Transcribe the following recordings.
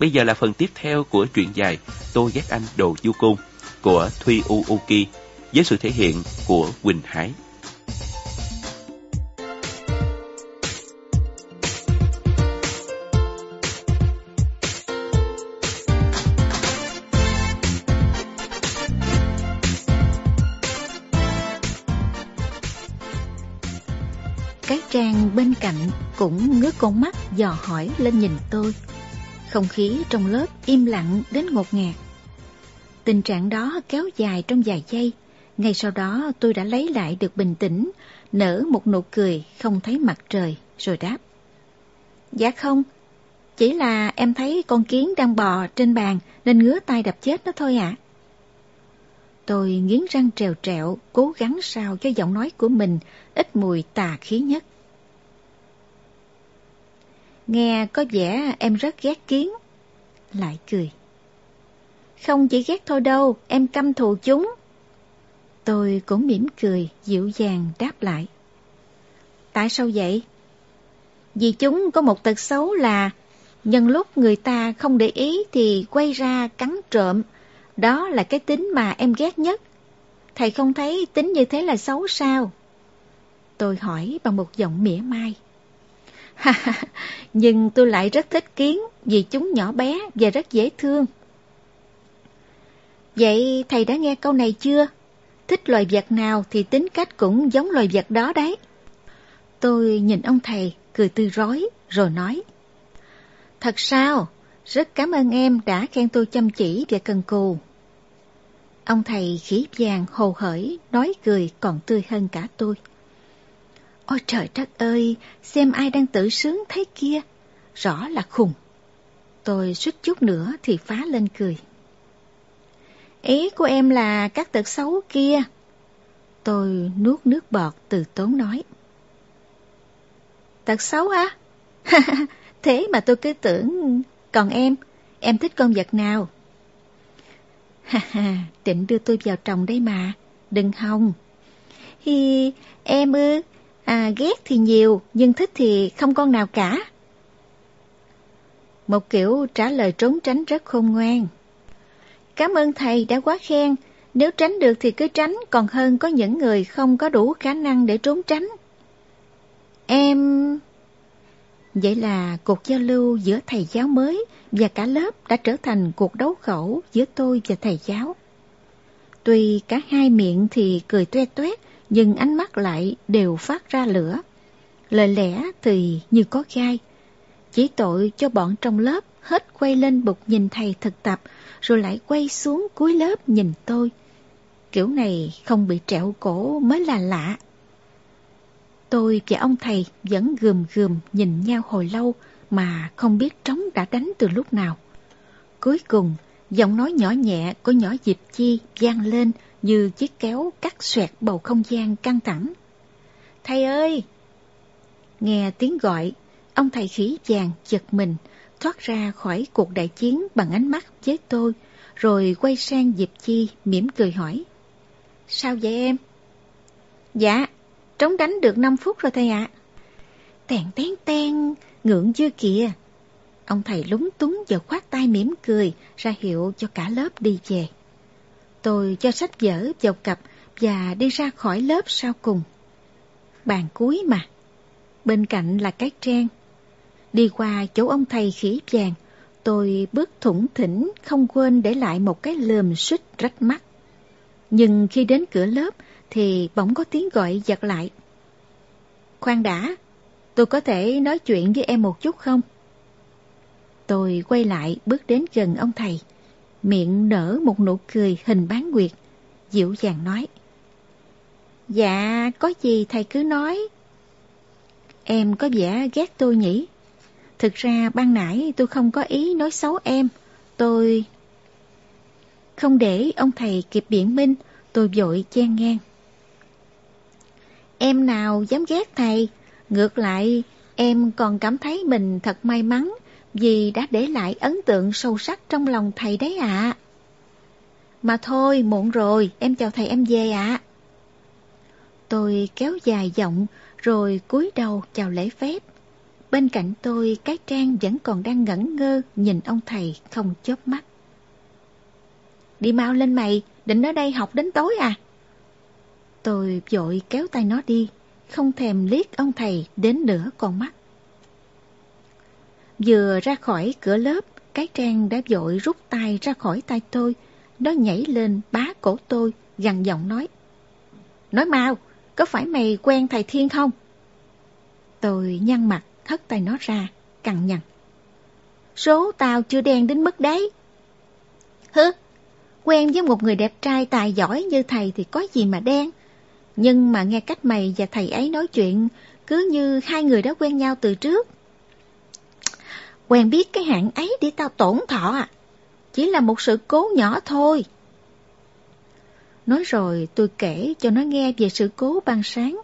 Bây giờ là phần tiếp theo của truyện dài Tôi ghét anh đồ du côn của Thuy Uuki với sự thể hiện của Quỳnh Hải. Cái trang bên cạnh cũng ngước con mắt dò hỏi lên nhìn tôi. Không khí trong lớp im lặng đến ngột ngạt. Tình trạng đó kéo dài trong vài giây. Ngay sau đó tôi đã lấy lại được bình tĩnh, nở một nụ cười không thấy mặt trời, rồi đáp. Dạ không, chỉ là em thấy con kiến đang bò trên bàn nên ngứa tay đập chết nó thôi ạ. Tôi nghiến răng trèo trẹo, cố gắng sao cho giọng nói của mình ít mùi tà khí nhất. Nghe có vẻ em rất ghét kiến. Lại cười. Không chỉ ghét thôi đâu, em căm thù chúng. Tôi cũng mỉm cười, dịu dàng đáp lại. Tại sao vậy? Vì chúng có một tật xấu là nhân lúc người ta không để ý thì quay ra cắn trộm. Đó là cái tính mà em ghét nhất. Thầy không thấy tính như thế là xấu sao? Tôi hỏi bằng một giọng mỉa mai. Nhưng tôi lại rất thích kiến vì chúng nhỏ bé và rất dễ thương. Vậy thầy đã nghe câu này chưa? Thích loài vật nào thì tính cách cũng giống loài vật đó đấy. Tôi nhìn ông thầy, cười tươi rói, rồi nói. Thật sao? Rất cảm ơn em đã khen tôi chăm chỉ và cần cù. Ông thầy khí vàng hồ hởi, nói cười còn tươi hơn cả tôi. Ôi trời đất ơi, xem ai đang tự sướng thế kia. Rõ là khùng. Tôi suýt chút nữa thì phá lên cười. Ý của em là các tật xấu kia. Tôi nuốt nước bọt từ tốn nói. Tật xấu á? Thế mà tôi cứ tưởng... Còn em, em thích con vật nào? Ha ha, định đưa tôi vào trồng đây mà, đừng hòng. Hi, em ư, à, ghét thì nhiều, nhưng thích thì không con nào cả. Một kiểu trả lời trốn tránh rất khôn ngoan. Cảm ơn thầy đã quá khen, nếu tránh được thì cứ tránh, còn hơn có những người không có đủ khả năng để trốn tránh. Em... Vậy là cuộc giao lưu giữa thầy giáo mới và cả lớp đã trở thành cuộc đấu khẩu giữa tôi và thầy giáo. Tuy cả hai miệng thì cười toe toét, nhưng ánh mắt lại đều phát ra lửa. Lời lẽ thì như có gai. Chỉ tội cho bọn trong lớp hết quay lên bục nhìn thầy thực tập, rồi lại quay xuống cuối lớp nhìn tôi. Kiểu này không bị trẹo cổ mới là lạ. Tôi và ông thầy vẫn gườm gườm nhìn nhau hồi lâu mà không biết trống đã đánh từ lúc nào. Cuối cùng, giọng nói nhỏ nhẹ của nhỏ dịp Chi vang lên như chiếc kéo cắt xoẹt bầu không gian căng thẳng. Thầy ơi! Nghe tiếng gọi, ông thầy khí vàng giật mình, thoát ra khỏi cuộc đại chiến bằng ánh mắt với tôi, rồi quay sang Diệp Chi mỉm cười hỏi. Sao vậy em? Dạ, trống đánh được 5 phút rồi thầy ạ. À. Tèn tén ten, ngượng chưa kìa. Ông thầy lúng túng và khoát tay mỉm cười, ra hiệu cho cả lớp đi về. Tôi cho sách vở vào cặp và đi ra khỏi lớp sau cùng. Bàn cuối mà. Bên cạnh là cái trang. Đi qua chỗ ông thầy khỉ vàng, tôi bước thủng thỉnh không quên để lại một cái lườm suýt rách mắt. Nhưng khi đến cửa lớp thì bỗng có tiếng gọi giật lại. Khoan đã, tôi có thể nói chuyện với em một chút không? Tôi quay lại bước đến gần ông thầy, miệng nở một nụ cười hình bán nguyệt, dịu dàng nói. Dạ, có gì thầy cứ nói. Em có vẻ ghét tôi nhỉ? Thực ra ban nãy tôi không có ý nói xấu em, tôi... Không để ông thầy kịp biện minh, tôi vội chen ngang. Em nào dám ghét thầy, ngược lại em còn cảm thấy mình thật may mắn vì đã để lại ấn tượng sâu sắc trong lòng thầy đấy ạ. Mà thôi, muộn rồi, em chào thầy em về ạ. Tôi kéo dài giọng rồi cúi đầu chào lễ phép. bên cạnh tôi cái trang vẫn còn đang ngẩn ngơ nhìn ông thầy không chớp mắt. Đi mau lên mày, định ở đây học đến tối à? Tôi vội kéo tay nó đi, không thèm liếc ông thầy đến nửa con mắt. Vừa ra khỏi cửa lớp, cái trang đã vội rút tay ra khỏi tay tôi. Nó nhảy lên bá cổ tôi, gằn giọng nói. Nói mau, có phải mày quen thầy Thiên không? Tôi nhăn mặt, hất tay nó ra, cằn nhằn. Số tao chưa đen đến mức đấy. Hứ, quen với một người đẹp trai tài giỏi như thầy thì có gì mà đen. Nhưng mà nghe cách mày và thầy ấy nói chuyện, cứ như hai người đã quen nhau từ trước. Quen biết cái hạng ấy để tao tổn thọ à. Chỉ là một sự cố nhỏ thôi. Nói rồi tôi kể cho nó nghe về sự cố ban sáng.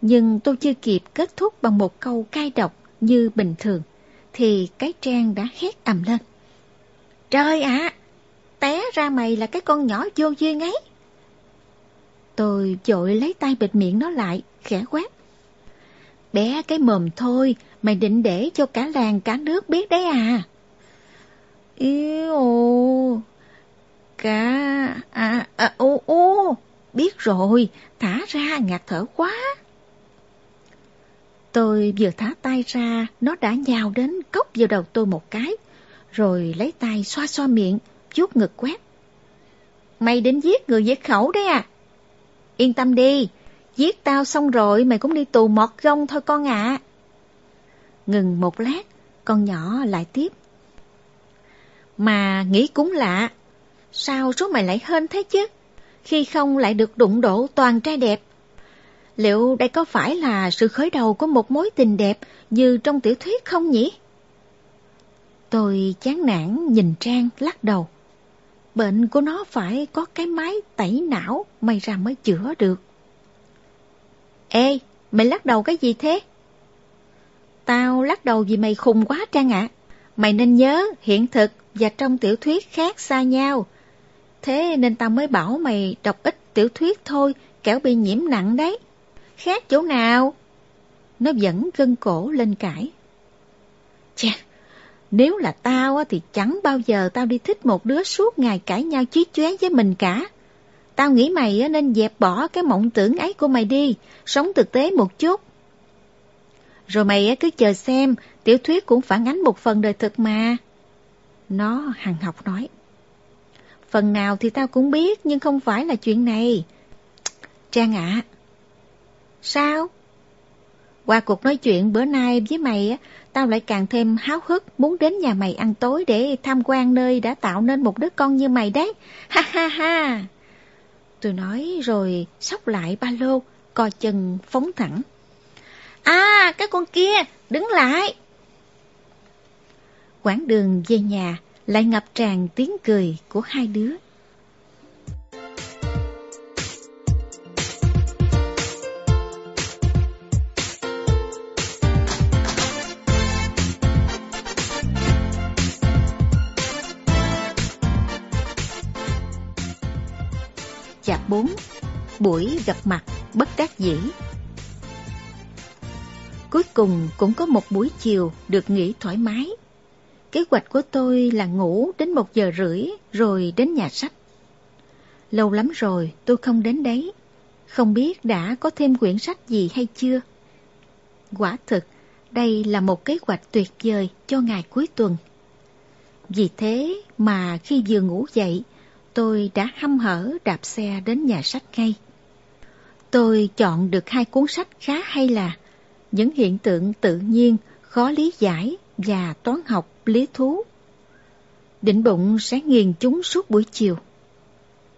Nhưng tôi chưa kịp kết thúc bằng một câu cay độc như bình thường. Thì cái trang đã hét ầm lên. Trời ạ! té ra mày là cái con nhỏ vô duyên ấy. Tôi dội lấy tay bịt miệng nó lại, khẽ quát. Bé cái mồm thôi, mày định để cho cả làng cả nước biết đấy à? Yêu, cả... À, à, ô, ô, biết rồi, thả ra ngạt thở quá. Tôi vừa thả tay ra, nó đã nhào đến cốc vào đầu tôi một cái, rồi lấy tay xoa xoa miệng, chút ngực quét. Mày đến giết người diệt khẩu đấy à? Yên tâm đi, giết tao xong rồi mày cũng đi tù mọt gông thôi con ạ. Ngừng một lát, con nhỏ lại tiếp. Mà nghĩ cũng lạ, sao số mày lại hên thế chứ? Khi không lại được đụng độ toàn trai đẹp. Liệu đây có phải là sự khởi đầu của một mối tình đẹp như trong tiểu thuyết không nhỉ? Tôi chán nản nhìn Trang lắc đầu. Bệnh của nó phải có cái máy tẩy não may ra mới chữa được. Ê, mày lắc đầu cái gì thế? Tao lắc đầu vì mày khùng quá Trang ạ. Mày nên nhớ hiện thực và trong tiểu thuyết khác xa nhau. Thế nên tao mới bảo mày đọc ít tiểu thuyết thôi, kẻo bị nhiễm nặng đấy. Khác chỗ nào? Nó vẫn gân cổ lên cãi. Chà, nếu là tao thì chẳng bao giờ tao đi thích một đứa suốt ngày cãi nhau chí chóe với mình cả. Tao nghĩ mày nên dẹp bỏ cái mộng tưởng ấy của mày đi, sống thực tế một chút. Rồi mày cứ chờ xem, tiểu thuyết cũng phản ánh một phần đời thực mà. Nó hằng học nói. Phần nào thì tao cũng biết, nhưng không phải là chuyện này. Trang ạ. Sao? Qua cuộc nói chuyện bữa nay với mày, tao lại càng thêm háo hức muốn đến nhà mày ăn tối để tham quan nơi đã tạo nên một đứa con như mày đấy. Ha ha ha. Tôi nói rồi sóc lại ba lô, co chân phóng thẳng. À, cái con kia, đứng lại. Quãng đường về nhà lại ngập tràn tiếng cười của hai đứa. 4 Buổi gặp mặt bất đắc dĩ Cuối cùng cũng có một buổi chiều được nghỉ thoải mái. Kế hoạch của tôi là ngủ đến một giờ rưỡi rồi đến nhà sách. Lâu lắm rồi tôi không đến đấy. Không biết đã có thêm quyển sách gì hay chưa? Quả thực, đây là một kế hoạch tuyệt vời cho ngày cuối tuần. Vì thế mà khi vừa ngủ dậy, tôi đã hăm hở đạp xe đến nhà sách ngay. Tôi chọn được hai cuốn sách khá hay là những hiện tượng tự nhiên, khó lý giải và toán học lý thú. Định bụng sẽ nghiền chúng suốt buổi chiều.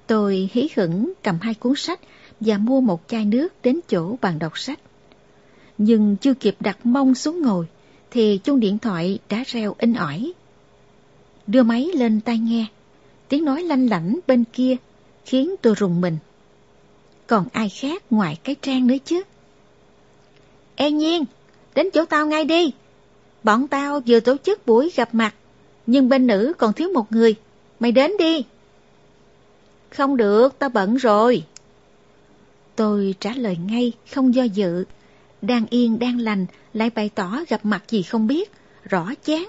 Tôi hí hửng cầm hai cuốn sách và mua một chai nước đến chỗ bàn đọc sách. Nhưng chưa kịp đặt mông xuống ngồi thì chuông điện thoại đã reo in ỏi. Đưa máy lên tai nghe tiếng nói lanh lảnh bên kia khiến tôi rùng mình. Còn ai khác ngoài cái trang nữa chứ? Ê nhiên, đến chỗ tao ngay đi. Bọn tao vừa tổ chức buổi gặp mặt, nhưng bên nữ còn thiếu một người. Mày đến đi. Không được, tao bận rồi. Tôi trả lời ngay, không do dự. đang yên đang lành, lại bày tỏ gặp mặt gì không biết, rõ chán.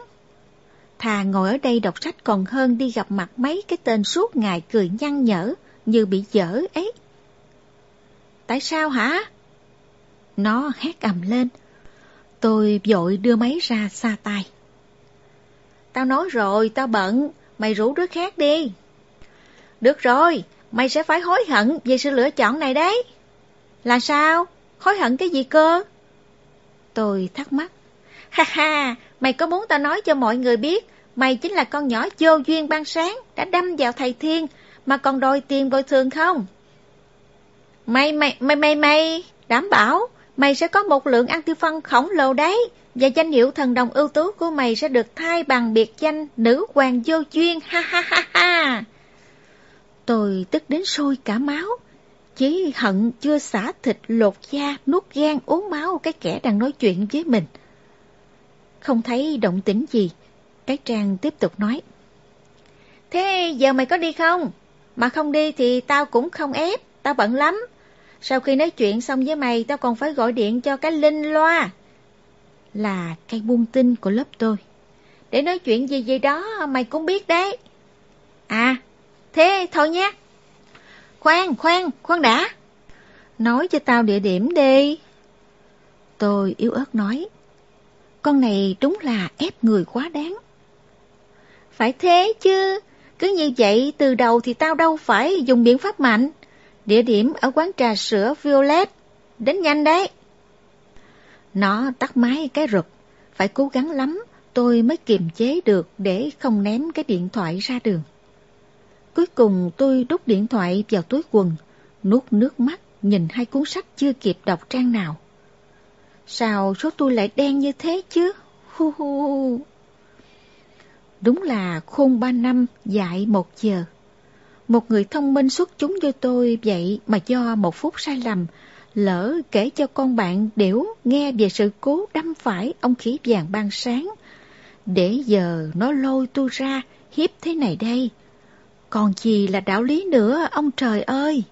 Thà ngồi ở đây đọc sách còn hơn đi gặp mặt mấy cái tên suốt ngày cười nhăn nhở như bị dở ấy. Tại sao hả? Nó hét ầm lên. Tôi vội đưa máy ra xa tay. Tao nói rồi, tao bận, mày rủ đứa khác đi. Được rồi, mày sẽ phải hối hận về sự lựa chọn này đấy. Là sao? Hối hận cái gì cơ? Tôi thắc mắc. Ha ha, mày có muốn tao nói cho mọi người biết mày chính là con nhỏ vô duyên ban sáng đã đâm vào thầy Thiên mà còn đòi tiền bồi thường không? Mày, mày, mày, mày, mày, đảm bảo mày sẽ có một lượng ăn tiêu phân khổng lồ đấy và danh hiệu thần đồng ưu tú của mày sẽ được thay bằng biệt danh nữ hoàng vô duyên, ha ha ha ha. Tôi tức đến sôi cả máu, chỉ hận chưa xả thịt lột da, nuốt gan uống máu cái kẻ đang nói chuyện với mình. Không thấy động tĩnh gì, cái Trang tiếp tục nói. Thế giờ mày có đi không? Mà không đi thì tao cũng không ép, tao bận lắm. Sau khi nói chuyện xong với mày, tao còn phải gọi điện cho cái Linh loa. Là cây buông tin của lớp tôi. Để nói chuyện gì gì đó mày cũng biết đấy. À, thế thôi nhé. Khoan, khoan, khoan đã. Nói cho tao địa điểm đi. Tôi yếu ớt nói. Con này đúng là ép người quá đáng. Phải thế chứ, cứ như vậy từ đầu thì tao đâu phải dùng biện pháp mạnh. Địa điểm ở quán trà sữa Violet, đến nhanh đấy. Nó tắt máy cái rụp, phải cố gắng lắm tôi mới kiềm chế được để không ném cái điện thoại ra đường. Cuối cùng tôi đút điện thoại vào túi quần, nuốt nước mắt nhìn hai cuốn sách chưa kịp đọc trang nào. Sao số tôi lại đen như thế chứ? Hu hu. Đúng là khôn ba năm dạy một giờ. Một người thông minh xuất chúng như tôi vậy mà do một phút sai lầm, lỡ kể cho con bạn điểu nghe về sự cố đâm phải ông khỉ vàng ban sáng. Để giờ nó lôi tôi ra, hiếp thế này đây. Còn gì là đạo lý nữa, ông trời ơi!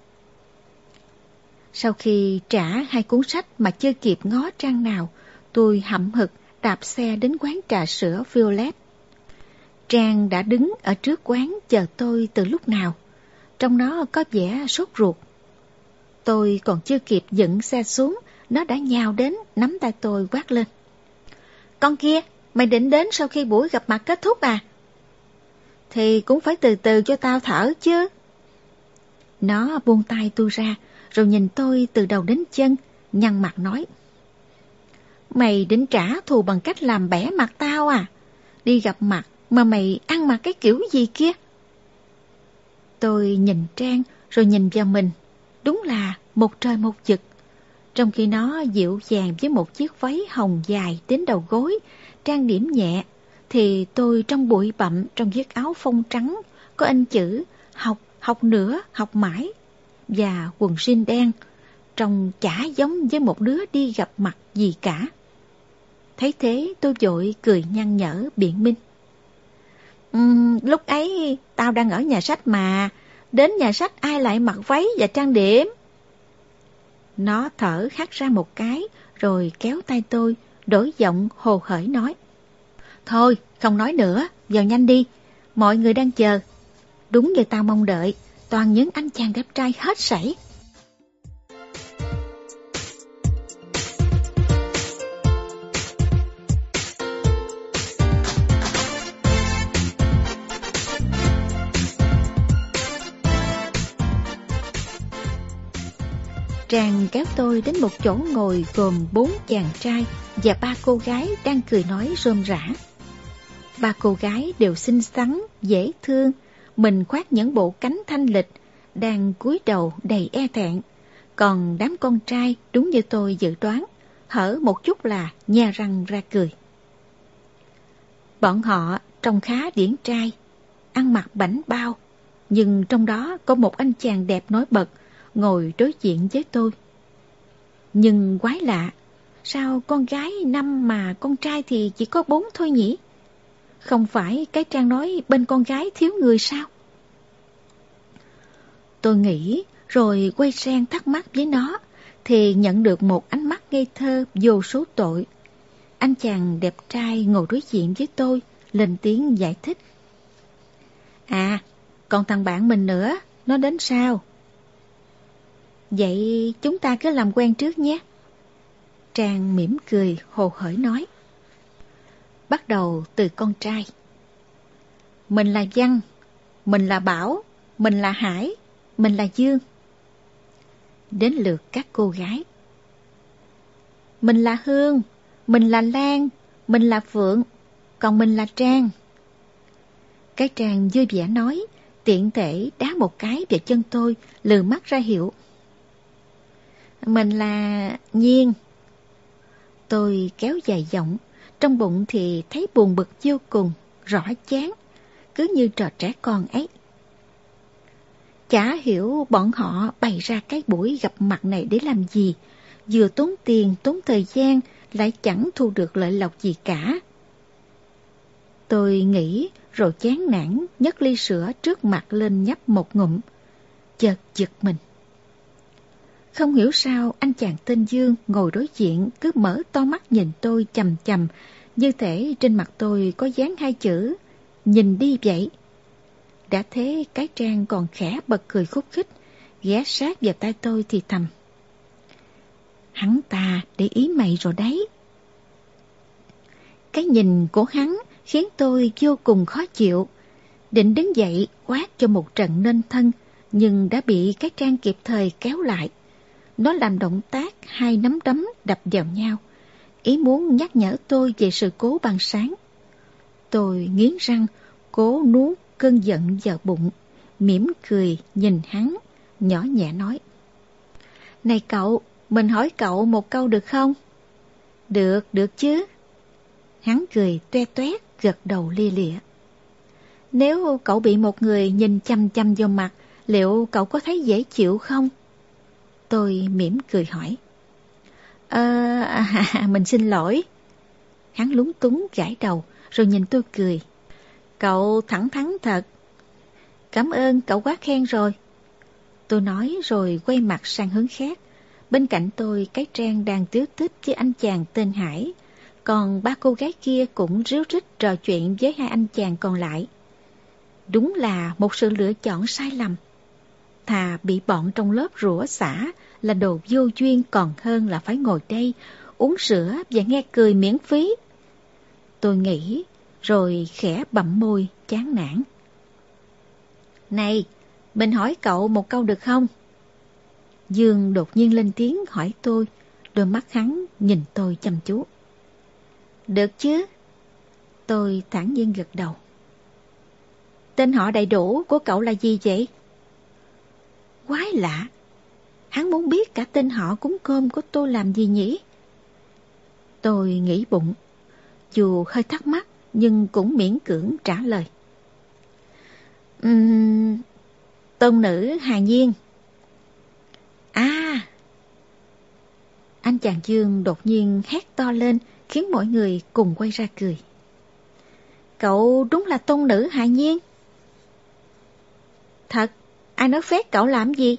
Sau khi trả hai cuốn sách mà chưa kịp ngó trang nào, tôi hậm hực đạp xe đến quán trà sữa Violet. Trang đã đứng ở trước quán chờ tôi từ lúc nào. Trong nó có vẻ sốt ruột. Tôi còn chưa kịp dựng xe xuống, nó đã nhào đến, nắm tay tôi quát lên. Con kia, mày định đến sau khi buổi gặp mặt kết thúc à? Thì cũng phải từ từ cho tao thở chứ. Nó buông tay tôi ra, rồi nhìn tôi từ đầu đến chân, nhăn mặt nói. Mày định trả thù bằng cách làm bẻ mặt tao à? Đi gặp mặt mà mày ăn mặc cái kiểu gì kia? Tôi nhìn Trang rồi nhìn vào mình. Đúng là một trời một vực. Trong khi nó dịu dàng với một chiếc váy hồng dài đến đầu gối, trang điểm nhẹ, thì tôi trong bụi bặm trong chiếc áo phông trắng có in chữ học, học nữa, học mãi và quần jean đen, trông chả giống với một đứa đi gặp mặt gì cả. Thấy thế tôi vội cười nhăn nhở biện minh. Uhm, lúc ấy tao đang ở nhà sách mà, đến nhà sách ai lại mặc váy và trang điểm. Nó thở khát ra một cái, rồi kéo tay tôi, đổi giọng hồ hởi nói. Thôi, không nói nữa, vào nhanh đi, mọi người đang chờ. Đúng như tao mong đợi, toàn những anh chàng đẹp trai hết sảy. Trang kéo tôi đến một chỗ ngồi gồm bốn chàng trai và ba cô gái đang cười nói rôm rã. Ba cô gái đều xinh xắn, dễ thương, mình khoác những bộ cánh thanh lịch, đang cúi đầu đầy e thẹn. Còn đám con trai đúng như tôi dự đoán, hở một chút là nha răng ra cười. Bọn họ trông khá điển trai, ăn mặc bảnh bao, nhưng trong đó có một anh chàng đẹp nổi bật, ngồi đối diện với tôi. Nhưng quái lạ, sao con gái năm mà con trai thì chỉ có bốn thôi nhỉ? Không phải cái trang nói bên con gái thiếu người sao? Tôi nghĩ rồi quay sang thắc mắc với nó, thì nhận được một ánh mắt ngây thơ vô số tội. Anh chàng đẹp trai ngồi đối diện với tôi, lên tiếng giải thích. À, còn thằng bạn mình nữa, nó đến sao? Vậy chúng ta cứ làm quen trước nhé. Trang mỉm cười, hồ hởi nói. Bắt đầu từ con trai. Mình là Văn, mình là Bảo, mình là Hải, mình là Dương. Đến lượt các cô gái. Mình là Hương, mình là Lan, mình là Phượng, còn mình là Trang. Cái Trang vui vẻ nói, tiện thể đá một cái vào chân tôi, lừ mắt ra hiệu. Mình là Nhiên. Tôi kéo dài giọng, trong bụng thì thấy buồn bực vô cùng, rõ chán, cứ như trò trẻ con ấy. Chả hiểu bọn họ bày ra cái buổi gặp mặt này để làm gì, vừa tốn tiền, tốn thời gian, lại chẳng thu được lợi lộc gì cả. Tôi nghĩ rồi chán nản nhấc ly sữa trước mặt lên nhấp một ngụm, chợt giật mình. Không hiểu sao anh chàng tên Dương ngồi đối diện cứ mở to mắt nhìn tôi chầm chầm, như thể trên mặt tôi có dán hai chữ, nhìn đi vậy. Đã thế cái trang còn khẽ bật cười khúc khích, ghé sát vào tay tôi thì thầm. Hắn ta để ý mày rồi đấy. Cái nhìn của hắn khiến tôi vô cùng khó chịu. Định đứng dậy quát cho một trận nên thân, nhưng đã bị cái trang kịp thời kéo lại. Nó làm động tác hai nắm đấm đập vào nhau, ý muốn nhắc nhở tôi về sự cố ban sáng. Tôi nghiến răng, cố nuốt cơn giận vào bụng, mỉm cười nhìn hắn, nhỏ nhẹ nói. Này cậu, mình hỏi cậu một câu được không? Được, được chứ. Hắn cười toe toét, gật đầu lia lịa. Nếu cậu bị một người nhìn chăm chăm vô mặt, liệu cậu có thấy dễ chịu không? Tôi mỉm cười hỏi. Ờ, à, mình xin lỗi. Hắn lúng túng gãi đầu, rồi nhìn tôi cười. Cậu thẳng thắn thật. Cảm ơn cậu quá khen rồi. Tôi nói rồi quay mặt sang hướng khác. Bên cạnh tôi cái trang đang tiếu tích với anh chàng tên Hải. Còn ba cô gái kia cũng ríu rít trò chuyện với hai anh chàng còn lại. Đúng là một sự lựa chọn sai lầm. Thà bị bọn trong lớp rủa xả là đồ vô duyên còn hơn là phải ngồi đây uống sữa và nghe cười miễn phí. Tôi nghĩ rồi khẽ bậm môi chán nản. Này, mình hỏi cậu một câu được không? Dương đột nhiên lên tiếng hỏi tôi, đôi mắt hắn nhìn tôi chăm chú. Được chứ? Tôi thản nhiên gật đầu. Tên họ đầy đủ của cậu là gì vậy? Quái lạ, hắn muốn biết cả tên họ cúng cơm của tôi làm gì nhỉ? Tôi nghĩ bụng, dù hơi thắc mắc nhưng cũng miễn cưỡng trả lời. Uhm, tôn nữ Hà Nhiên. À! Anh chàng Dương đột nhiên hét to lên khiến mọi người cùng quay ra cười. Cậu đúng là tôn nữ Hà Nhiên. Thật, ai nói phép cậu làm gì?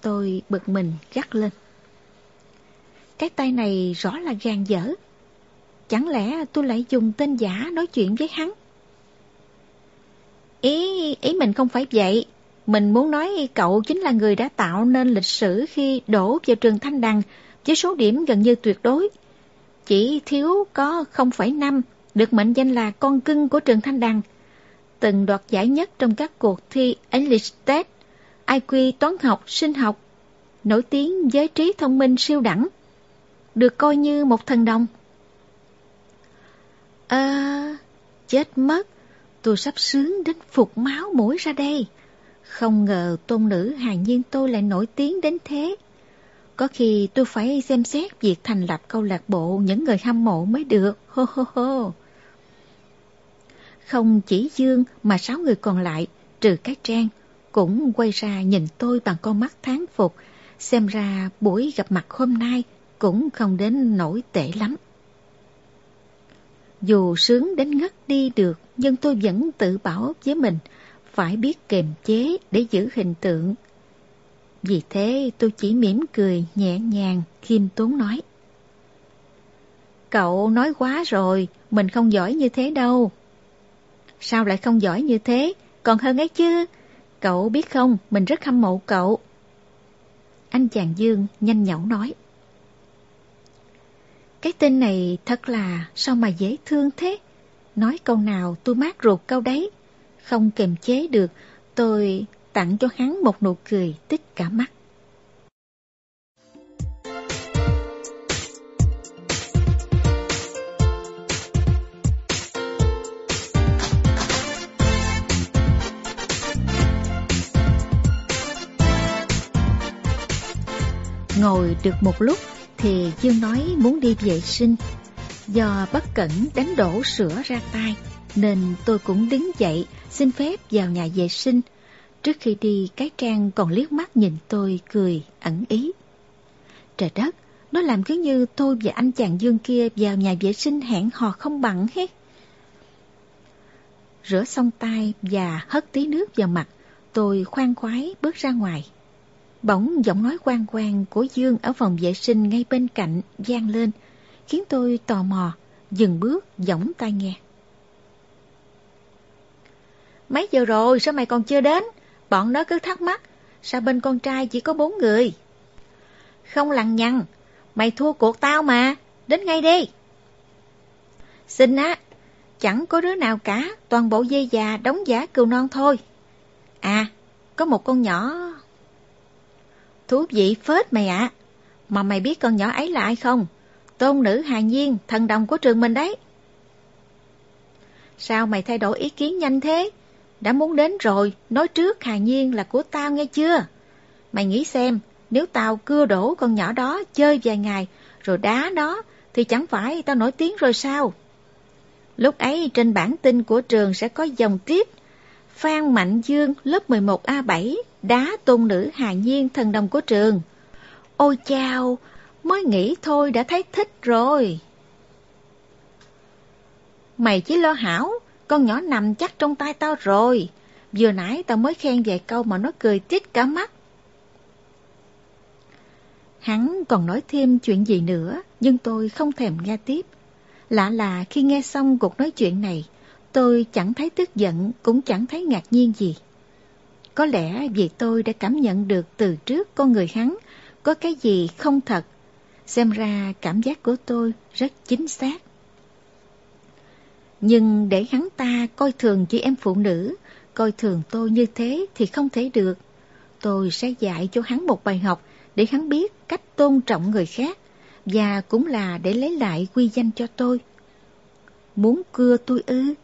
Tôi bực mình gắt lên. Cái tay này rõ là gan dở. Chẳng lẽ tôi lại dùng tên giả nói chuyện với hắn? Ý, ý mình không phải vậy. Mình muốn nói cậu chính là người đã tạo nên lịch sử khi đổ vào trường Thanh Đằng với số điểm gần như tuyệt đối. Chỉ thiếu có 0,5 được mệnh danh là con cưng của trường Thanh Đằng. Từng đoạt giải nhất trong các cuộc thi English Test, IQ toán học, sinh học, nổi tiếng với trí thông minh siêu đẳng, được coi như một thần đồng. À, chết mất, tôi sắp sướng đến phục máu mũi ra đây. Không ngờ tôn nữ hàng nhiên tôi lại nổi tiếng đến thế. Có khi tôi phải xem xét việc thành lập câu lạc bộ những người hâm mộ mới được. Hô hô hô. Không chỉ Dương mà sáu người còn lại, trừ cái trang, cũng quay ra nhìn tôi bằng con mắt tháng phục. Xem ra buổi gặp mặt hôm nay cũng không đến nổi tệ lắm. Dù sướng đến ngất đi được, nhưng tôi vẫn tự bảo với mình phải biết kiềm chế để giữ hình tượng. Vì thế tôi chỉ mỉm cười nhẹ nhàng, khiêm tốn nói. Cậu nói quá rồi, mình không giỏi như thế đâu. Sao lại không giỏi như thế, còn hơn ấy chứ. Cậu biết không, mình rất hâm mộ cậu. Anh chàng Dương nhanh nhẩu nói. Cái tên này thật là sao mà dễ thương thế. Nói câu nào tôi mát ruột câu đấy. Không kềm chế được, tôi tặng cho hắn một nụ cười tích cả mắt. Ngồi được một lúc thì Dương nói muốn đi vệ sinh. Do bất cẩn đánh đổ sữa ra tay, nên tôi cũng đứng dậy xin phép vào nhà vệ sinh. Trước khi đi, cái trang còn liếc mắt nhìn tôi cười ẩn ý. Trời đất, nó làm cứ như tôi và anh chàng Dương kia vào nhà vệ sinh hẹn hò không bằng hết. Rửa xong tay và hất tí nước vào mặt, tôi khoan khoái bước ra ngoài. Bỗng giọng nói quan quan của Dương ở phòng vệ sinh ngay bên cạnh gian lên, khiến tôi tò mò, dừng bước, giỏng tai nghe. Mấy giờ rồi, sao mày còn chưa đến? Bọn nó cứ thắc mắc, sao bên con trai chỉ có bốn người? Không lằng nhằng, mày thua cuộc tao mà, đến ngay đi. Xin á, chẳng có đứa nào cả, toàn bộ dây già đóng giả cừu non thôi. À, có một con nhỏ Thú vị phết mày ạ. Mà mày biết con nhỏ ấy là ai không? Tôn nữ Hà Nhiên, thần đồng của trường mình đấy. Sao mày thay đổi ý kiến nhanh thế? Đã muốn đến rồi, nói trước Hà Nhiên là của tao nghe chưa? Mày nghĩ xem, nếu tao cưa đổ con nhỏ đó chơi vài ngày, rồi đá nó, thì chẳng phải tao nổi tiếng rồi sao? Lúc ấy trên bản tin của trường sẽ có dòng tiếp Phan Mạnh Dương lớp 11A7 đá tôn nữ Hà Nhiên thần đồng của trường. Ôi chao, mới nghĩ thôi đã thấy thích rồi. Mày chỉ lo hảo, con nhỏ nằm chắc trong tay tao rồi. Vừa nãy tao mới khen vài câu mà nó cười tít cả mắt. Hắn còn nói thêm chuyện gì nữa, nhưng tôi không thèm nghe tiếp. Lạ là khi nghe xong cuộc nói chuyện này, tôi chẳng thấy tức giận, cũng chẳng thấy ngạc nhiên gì. Có lẽ vì tôi đã cảm nhận được từ trước con người hắn có cái gì không thật. Xem ra cảm giác của tôi rất chính xác. Nhưng để hắn ta coi thường chị em phụ nữ, coi thường tôi như thế thì không thể được. Tôi sẽ dạy cho hắn một bài học để hắn biết cách tôn trọng người khác và cũng là để lấy lại quy danh cho tôi. Muốn cưa tôi ư?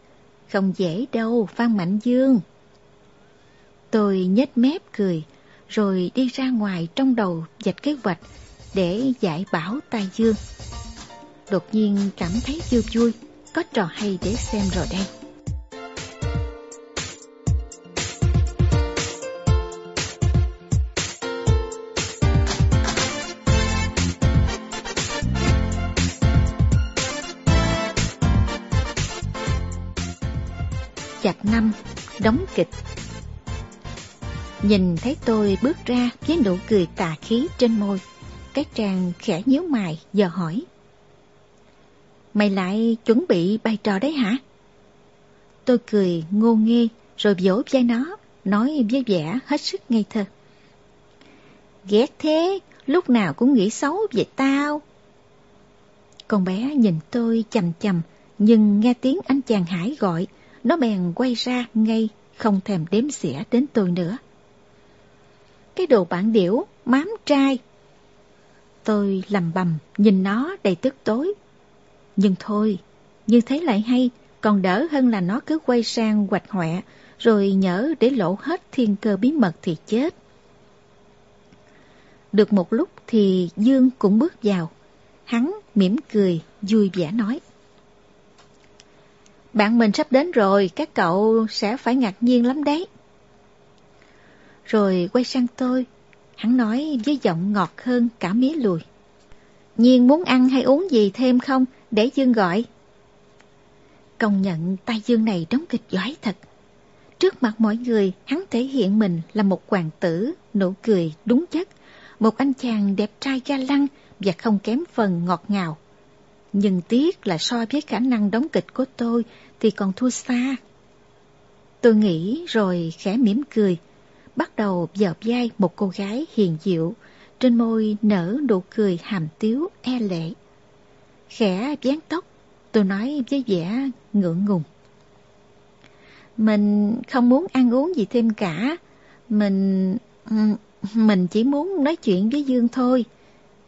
Không dễ đâu, Phan Mạnh Dương. Tôi nhếch mép cười, rồi đi ra ngoài trong đầu dạch cái vạch để giải bảo tai Dương. Đột nhiên cảm thấy vui vui, có trò hay để xem rồi đây. Chặt năm, đóng kịch Nhìn thấy tôi bước ra với nụ cười tà khí trên môi, cái trang khẽ nhíu mày giờ hỏi. Mày lại chuẩn bị bài trò đấy hả? Tôi cười ngô nghê rồi vỗ vai nó, nói với vẻ hết sức ngây thơ. Ghét thế, lúc nào cũng nghĩ xấu về tao. Con bé nhìn tôi chầm chầm, nhưng nghe tiếng anh chàng Hải gọi, nó bèn quay ra ngay, không thèm đếm xỉa đến tôi nữa cái đồ bản điểu, mám trai. Tôi lầm bầm, nhìn nó đầy tức tối. Nhưng thôi, như thế lại hay, còn đỡ hơn là nó cứ quay sang hoạch hoẹ, rồi nhớ để lộ hết thiên cơ bí mật thì chết. Được một lúc thì Dương cũng bước vào. Hắn mỉm cười, vui vẻ nói. Bạn mình sắp đến rồi, các cậu sẽ phải ngạc nhiên lắm đấy rồi quay sang tôi. Hắn nói với giọng ngọt hơn cả mía lùi. Nhiên muốn ăn hay uống gì thêm không, để Dương gọi. Công nhận tay Dương này đóng kịch giỏi thật. Trước mặt mọi người, hắn thể hiện mình là một hoàng tử, nụ cười đúng chất, một anh chàng đẹp trai ga lăng và không kém phần ngọt ngào. Nhưng tiếc là so với khả năng đóng kịch của tôi thì còn thua xa. Tôi nghĩ rồi khẽ mỉm cười, bắt đầu dợp vai một cô gái hiền dịu trên môi nở nụ cười hàm tiếu e lệ. Khẽ dán tóc, tôi nói với vẻ ngượng ngùng. Mình không muốn ăn uống gì thêm cả. Mình... Ừ, mình chỉ muốn nói chuyện với Dương thôi.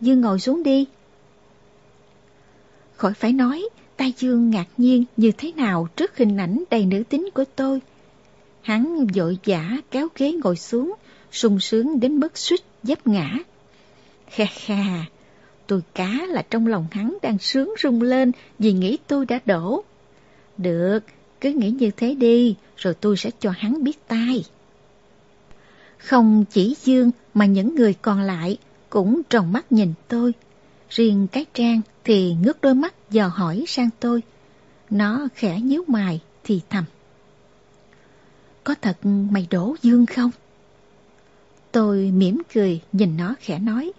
Dương ngồi xuống đi. Khỏi phải nói, tai Dương ngạc nhiên như thế nào trước hình ảnh đầy nữ tính của tôi. Hắn vội vã kéo ghế ngồi xuống, sung sướng đến mức suýt dấp ngã. Kha kha, tôi cá là trong lòng hắn đang sướng rung lên vì nghĩ tôi đã đổ. Được, cứ nghĩ như thế đi, rồi tôi sẽ cho hắn biết tai. Không chỉ Dương mà những người còn lại cũng tròn mắt nhìn tôi. Riêng cái trang thì ngước đôi mắt dò hỏi sang tôi. Nó khẽ nhíu mày thì thầm. Có thật mày đổ Dương không? Tôi mỉm cười nhìn nó khẽ nói.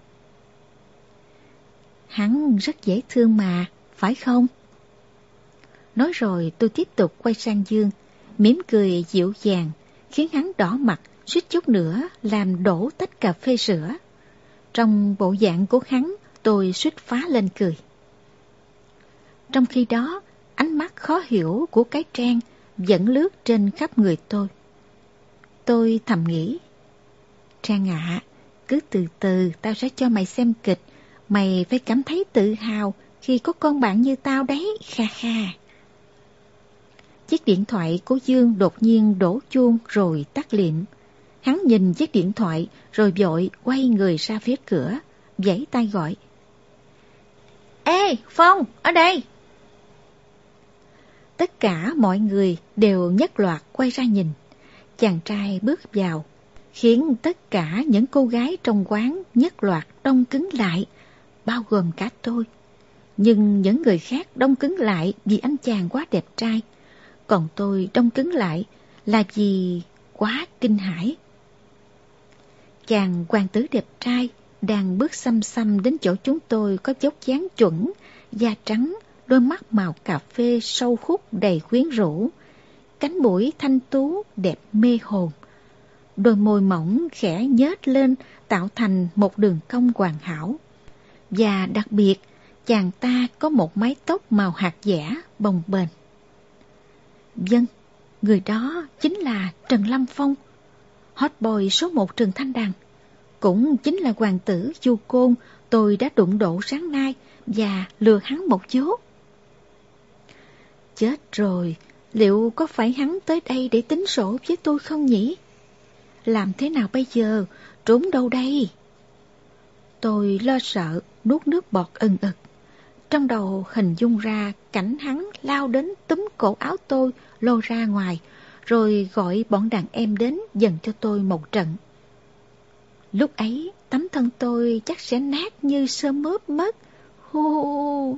Hắn rất dễ thương mà, phải không? Nói rồi tôi tiếp tục quay sang Dương, mỉm cười dịu dàng, khiến hắn đỏ mặt, suýt chút nữa làm đổ tách cà phê sữa. Trong bộ dạng của hắn, tôi suýt phá lên cười. Trong khi đó, ánh mắt khó hiểu của cái trang vẫn lướt trên khắp người tôi. Tôi thầm nghĩ, Trang ạ, cứ từ từ tao sẽ cho mày xem kịch, mày phải cảm thấy tự hào khi có con bạn như tao đấy, kha kha. Chiếc điện thoại của Dương đột nhiên đổ chuông rồi tắt liệm. Hắn nhìn chiếc điện thoại rồi vội quay người ra phía cửa, giãy tay gọi. Ê, Phong, ở đây! Tất cả mọi người đều nhất loạt quay ra nhìn. Chàng trai bước vào, khiến tất cả những cô gái trong quán nhất loạt đông cứng lại, bao gồm cả tôi. Nhưng những người khác đông cứng lại vì anh chàng quá đẹp trai còn tôi đông cứng lại là vì quá kinh hãi. Chàng hoàng tử đẹp trai đang bước xăm xăm đến chỗ chúng tôi có dốc dáng chuẩn, da trắng, đôi mắt màu cà phê sâu hút đầy quyến rũ, cánh mũi thanh tú đẹp mê hồn. Đôi môi mỏng khẽ nhếch lên tạo thành một đường cong hoàn hảo. Và đặc biệt, chàng ta có một mái tóc màu hạt dẻ bồng bềnh. Dân, người đó chính là Trần Lâm Phong, hot boy số một trường Thanh Đằng. Cũng chính là hoàng tử Du Côn tôi đã đụng độ sáng nay và lừa hắn một chút. Chết rồi, liệu có phải hắn tới đây để tính sổ với tôi không nhỉ? Làm thế nào bây giờ? Trốn đâu đây? Tôi lo sợ, nuốt nước bọt ừng ực. Trong đầu hình dung ra cảnh hắn lao đến túm cổ áo tôi, lôi ra ngoài, rồi gọi bọn đàn em đến dần cho tôi một trận. Lúc ấy tấm thân tôi chắc sẽ nát như sơ mướp mất. Hô hô.